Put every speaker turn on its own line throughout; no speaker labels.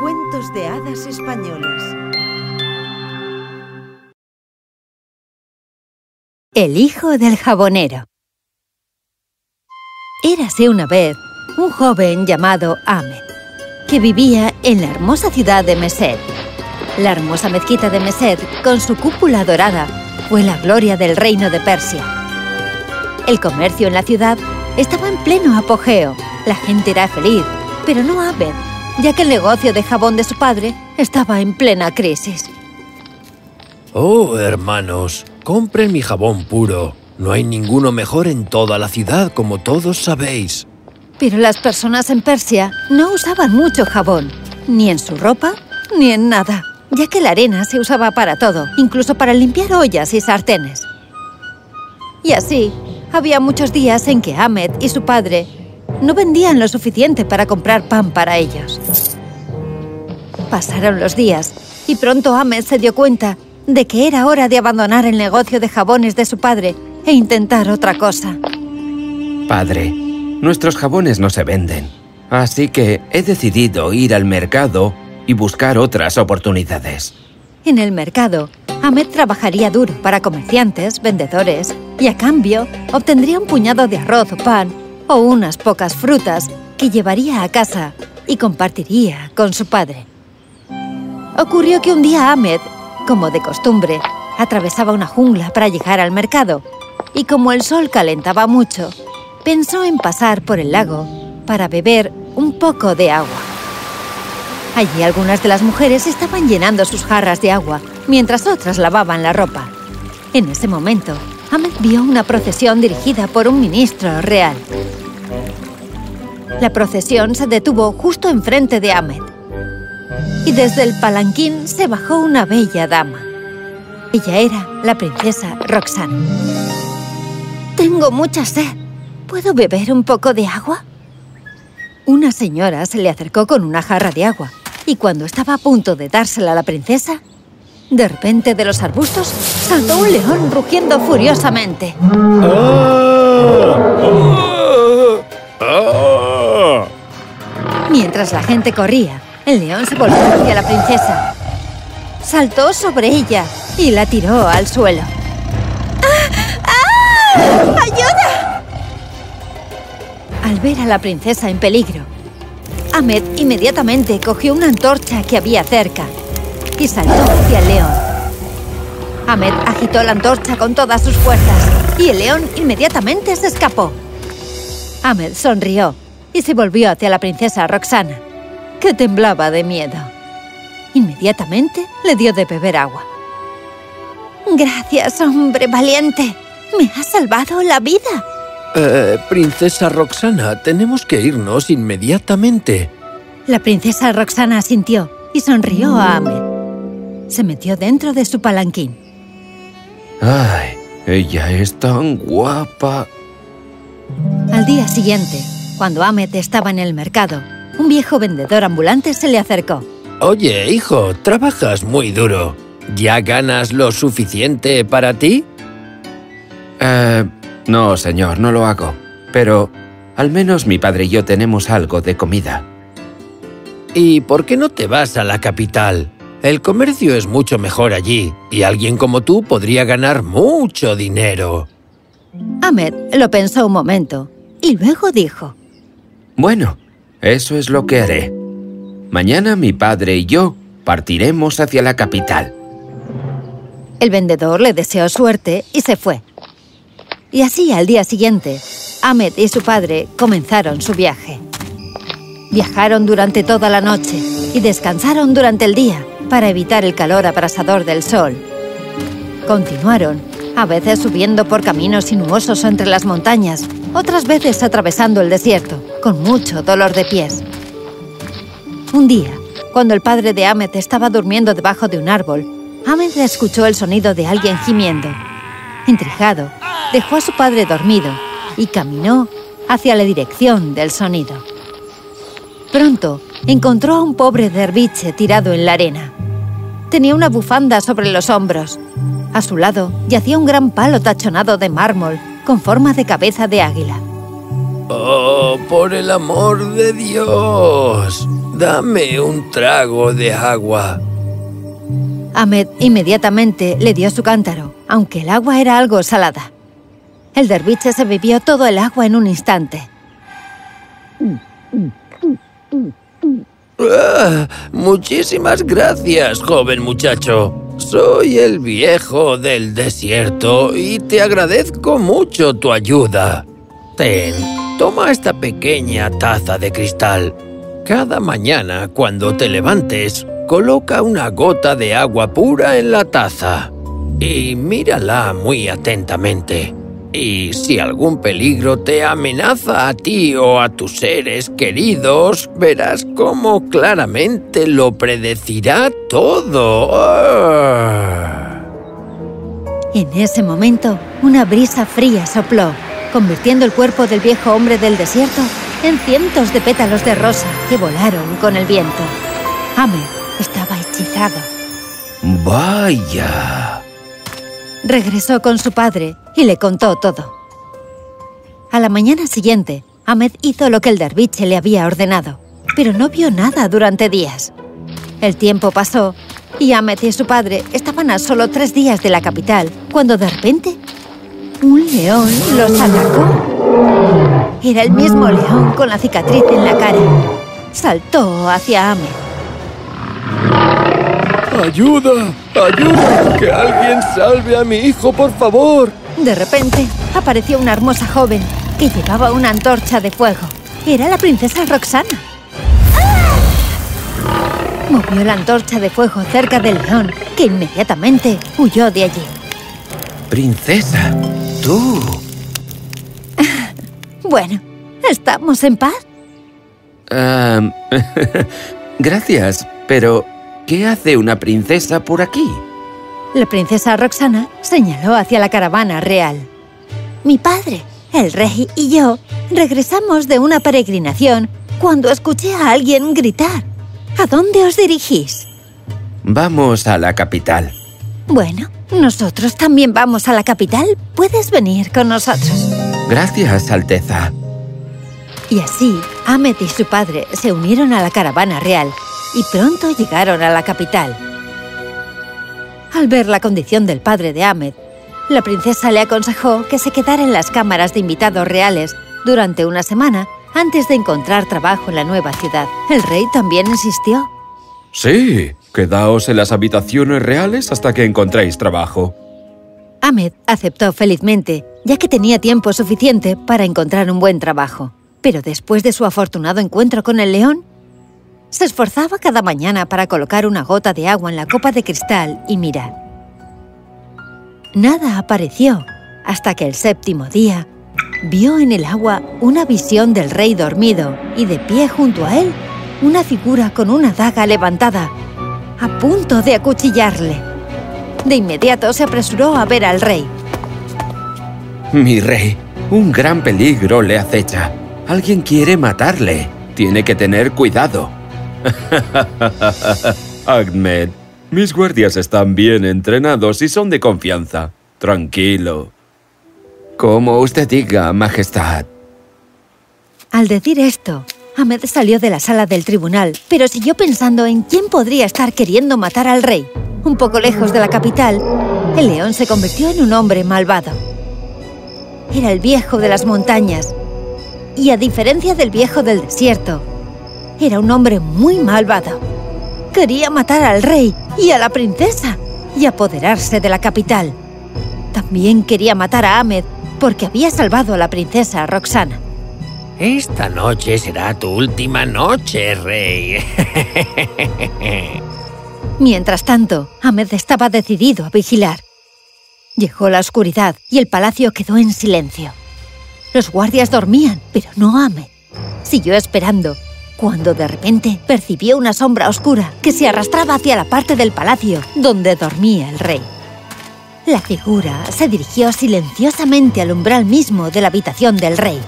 Cuentos de hadas españoles.
El hijo del jabonero. Érase una vez un joven llamado Ahmed, que vivía en la hermosa ciudad de Mesed. La hermosa mezquita de Mesed, con su cúpula dorada, fue la gloria del reino de Persia. El comercio en la ciudad estaba en pleno apogeo. La gente era feliz, pero no Ahmed, ya que el negocio de jabón de su padre estaba en plena crisis.
Oh, hermanos, compren mi jabón puro. No hay ninguno mejor en toda la ciudad, como todos sabéis.
Pero las personas en Persia no usaban mucho jabón, ni en su ropa, ni en nada, ya que la arena se usaba para todo, incluso para limpiar ollas y sartenes. Y así, había muchos días en que Ahmed y su padre no vendían lo suficiente para comprar pan para ellos. Pasaron los días y pronto Ahmed se dio cuenta de que era hora de abandonar el negocio de jabones de su padre e intentar otra cosa.
Padre, nuestros jabones no se venden, así que he decidido ir al mercado y buscar otras oportunidades.
En el mercado, Ahmed trabajaría duro para comerciantes, vendedores, y a cambio obtendría un puñado de arroz o pan o unas pocas frutas que llevaría a casa y compartiría con su padre. Ocurrió que un día Ahmed, como de costumbre, atravesaba una jungla para llegar al mercado y como el sol calentaba mucho, pensó en pasar por el lago para beber un poco de agua. Allí algunas de las mujeres estaban llenando sus jarras de agua, mientras otras lavaban la ropa. En ese momento, Ahmed vio una procesión dirigida por un ministro real. La procesión se detuvo justo enfrente de Ahmed. Y desde el palanquín se bajó una bella dama. Ella era la princesa Roxanne. Tengo mucha sed. ¿Puedo beber un poco de agua? Una señora se le acercó con una jarra de agua y cuando estaba a punto de dársela a la princesa, de repente de los arbustos saltó un león rugiendo furiosamente. Mientras la gente corría, el león se volvió hacia la princesa. Saltó sobre ella y la tiró al suelo. ¡Ah! ¡Ah! ¡Ayuda! Al ver a la princesa en peligro, Ahmed inmediatamente cogió una antorcha que había cerca y saltó hacia el león. Ahmed agitó la antorcha con todas sus fuerzas y el león inmediatamente se escapó. Ahmed sonrió y se volvió hacia la princesa Roxana, que temblaba de miedo. Inmediatamente le dio de beber agua. Gracias, hombre valiente. Me has salvado la vida.
Eh, princesa Roxana, tenemos que irnos inmediatamente.
La princesa Roxana asintió y sonrió a Ahmed. Se metió dentro de su palanquín.
¡Ay! Ella es tan guapa.
Al día siguiente, cuando Ahmed estaba en el mercado, un viejo vendedor ambulante se le acercó.
Oye, hijo, trabajas muy duro. ¿Ya ganas lo suficiente para ti?
Eh, no, señor, no lo hago. Pero al menos mi padre y yo tenemos algo de comida.
¿Y por qué no te vas a la capital? El comercio es mucho mejor allí y alguien como tú podría ganar mucho dinero.
Ahmed lo pensó un momento y luego dijo.
Bueno, eso es lo que haré. Mañana mi padre y yo partiremos hacia la capital.
El vendedor le deseó suerte y se fue. Y así al día siguiente, Ahmed y su padre comenzaron su viaje. Viajaron durante toda la noche y descansaron durante el día para evitar el calor abrasador del sol. Continuaron, a veces subiendo por caminos sinuosos entre las montañas, otras veces atravesando el desierto, con mucho dolor de pies. Un día, cuando el padre de Ahmed estaba durmiendo debajo de un árbol, Ahmed escuchó el sonido de alguien gimiendo. Intrigado, dejó a su padre dormido y caminó hacia la dirección del sonido. Pronto encontró a un pobre derviche tirado en la arena. Tenía una bufanda sobre los hombros. A su lado yacía un gran palo tachonado de mármol con forma de cabeza de águila.
¡Oh, por el amor de Dios! dame un trago de agua.
Ahmed inmediatamente le dio su cántaro, aunque el agua era algo salada. El derviche se bebió todo el agua en un instante.
Ah, muchísimas gracias, joven muchacho. Soy el viejo del desierto y te agradezco mucho tu ayuda. Ten, toma esta pequeña taza de cristal. Cada mañana, cuando te levantes, coloca una gota de agua pura en la taza y mírala muy atentamente. Y si algún peligro te amenaza a ti o a tus seres queridos, verás cómo claramente lo predecirá todo. Ah.
En ese momento, una brisa fría sopló, convirtiendo el cuerpo del viejo hombre del desierto en cientos de pétalos de rosa que volaron con el viento. Ahmed estaba hechizado.
¡Vaya!
Regresó con su padre y le contó todo. A la mañana siguiente, Ahmed hizo lo que el derviche le había ordenado, pero no vio nada durante días. El tiempo pasó y Ahmed y su padre estaban a solo tres días de la capital cuando de repente un león los atacó. Era el mismo león con la cicatriz en la cara. Saltó hacia Ahmed.
¡Ayuda! ¡Ayuda! ¡Que alguien salve a mi hijo, por favor!
De repente, apareció una hermosa joven que llevaba una antorcha de fuego. Era la princesa Roxana. Movió la antorcha de fuego cerca del león, que inmediatamente huyó de allí.
Princesa, tú.
Bueno, ¿estamos en paz?
Gracias, pero ¿qué hace una princesa por aquí?
La princesa Roxana señaló hacia la caravana real. Mi padre, el rey y yo regresamos de una peregrinación cuando escuché a alguien gritar. ¿A dónde os dirigís?
Vamos a la capital.
Bueno, nosotros también vamos a la capital. Puedes venir con nosotros.
Gracias, Alteza.
Y así, Ahmed y su padre se unieron a la caravana real y pronto llegaron a la capital. Al ver la condición del padre de Ahmed, la princesa le aconsejó que se quedara en las cámaras de invitados reales durante una semana antes de encontrar trabajo en la nueva ciudad. El rey también insistió.
Sí, quedaos en las habitaciones reales hasta que encontréis trabajo.
Ahmed aceptó felizmente, ya que tenía tiempo suficiente para encontrar un buen trabajo. Pero después de su afortunado encuentro con el león, se esforzaba cada mañana para colocar una gota de agua en la copa de cristal y mirar. Nada apareció hasta que el séptimo día vio en el agua una visión del rey dormido y de pie junto a él una figura con una daga levantada, a punto de acuchillarle. De inmediato se apresuró a ver al rey.
Mi rey, un gran peligro le acecha. Alguien quiere matarle. Tiene que tener cuidado.
Ahmed, mis guardias están bien entrenados y son de confianza. Tranquilo.
Como usted diga, Majestad.
Al decir esto, Ahmed salió de la sala del tribunal, pero siguió pensando en quién podría estar queriendo matar al rey. Un poco lejos de la capital, el león se convirtió en un hombre malvado. Era el viejo de las montañas. Y a diferencia del viejo del desierto, era un hombre muy malvado. Quería matar al rey y a la princesa y apoderarse de la capital. También quería matar a Ahmed porque había salvado a la princesa Roxana.
Esta noche será tu última noche, rey.
Mientras tanto, Ahmed estaba decidido a vigilar. Llegó la oscuridad y el palacio quedó en silencio. Los guardias dormían, pero no Ahmed. Siguió esperando, cuando de repente percibió una sombra oscura que se arrastraba hacia la parte del palacio donde dormía el rey. La figura se dirigió silenciosamente al umbral mismo de la habitación del rey.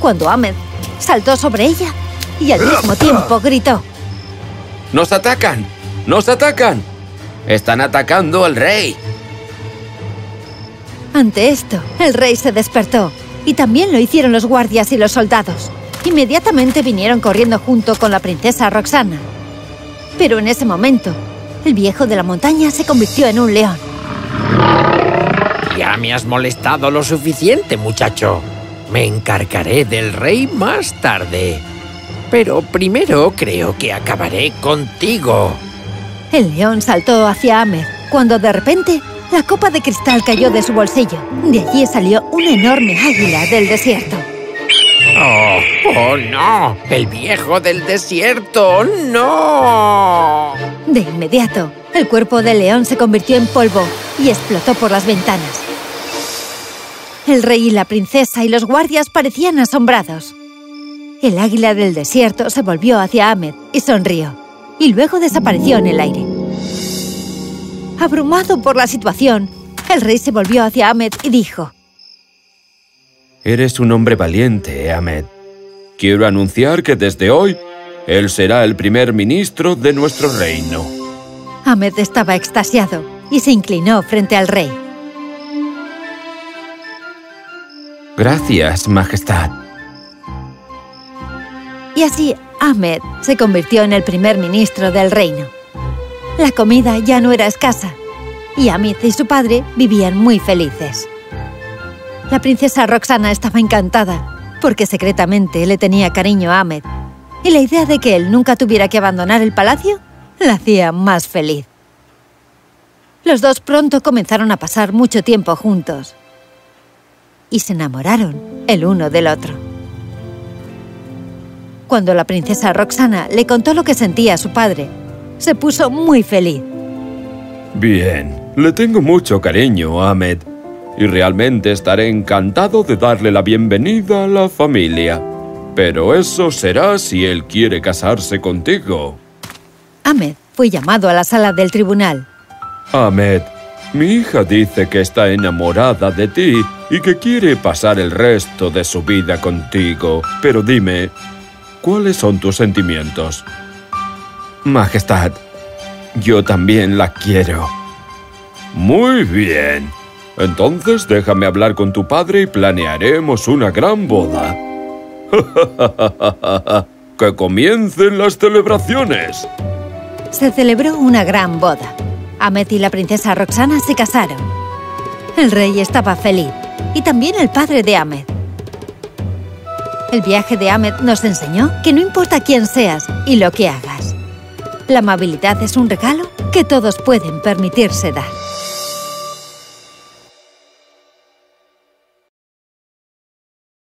Cuando Ahmed saltó sobre ella y al mismo tiempo gritó.
¡Nos atacan! ¡Nos atacan! ¡Están atacando al rey!
Ante esto, el rey se despertó y también lo hicieron los guardias y los soldados. Inmediatamente vinieron corriendo junto con la princesa Roxana. Pero en ese momento, el viejo de la montaña se convirtió en un león.
Ya me has molestado lo suficiente, muchacho. Me encargaré del rey más tarde. Pero primero creo que acabaré contigo.
El león saltó hacia Ahmed, cuando de repente la copa de cristal cayó de su bolsillo. De allí salió una enorme águila del desierto.
¡Oh! ¡Oh, no! ¡El viejo del desierto! ¡No!
De inmediato, el cuerpo del león se convirtió en polvo y explotó por las ventanas. El rey y la princesa y los guardias parecían asombrados. El águila del desierto se volvió hacia Ahmed y sonrió, y luego desapareció en el aire. Abrumado por la situación, el rey se volvió hacia Ahmed y dijo
Eres un hombre valiente, Ahmed. Quiero anunciar que desde hoy, él será el primer ministro de nuestro reino.
Ahmed estaba extasiado y se inclinó frente al rey.
Gracias, Majestad.
Y así Ahmed se convirtió en el primer ministro del reino. La comida ya no era escasa y Ahmed y su padre vivían muy felices. La princesa Roxana estaba encantada porque secretamente le tenía cariño a Ahmed y la idea de que él nunca tuviera que abandonar el palacio la hacía más feliz. Los dos pronto comenzaron a pasar mucho tiempo juntos y se enamoraron el uno del otro. Cuando la princesa Roxana le contó lo que sentía a su padre, se puso muy feliz.
Bien, le tengo mucho cariño, Ahmed y realmente estaré encantado de darle la bienvenida a la familia. Pero eso será si él quiere casarse contigo.
Ahmed fue llamado a la sala del tribunal.
Ahmed, mi hija dice que está enamorada de ti y que quiere pasar el resto de su vida contigo. Pero dime, ¿cuáles son tus sentimientos?
Majestad, yo también la quiero.
Muy bien. Entonces déjame hablar con tu padre y planearemos una gran boda. ¡Que comiencen las celebraciones!
Se celebró una gran boda. Ahmed y la princesa Roxana se casaron. El rey estaba feliz, y también el padre de Ahmed. El viaje de Ahmed nos enseñó que no importa quién seas y lo que hagas. La amabilidad es un regalo que todos pueden permitirse dar.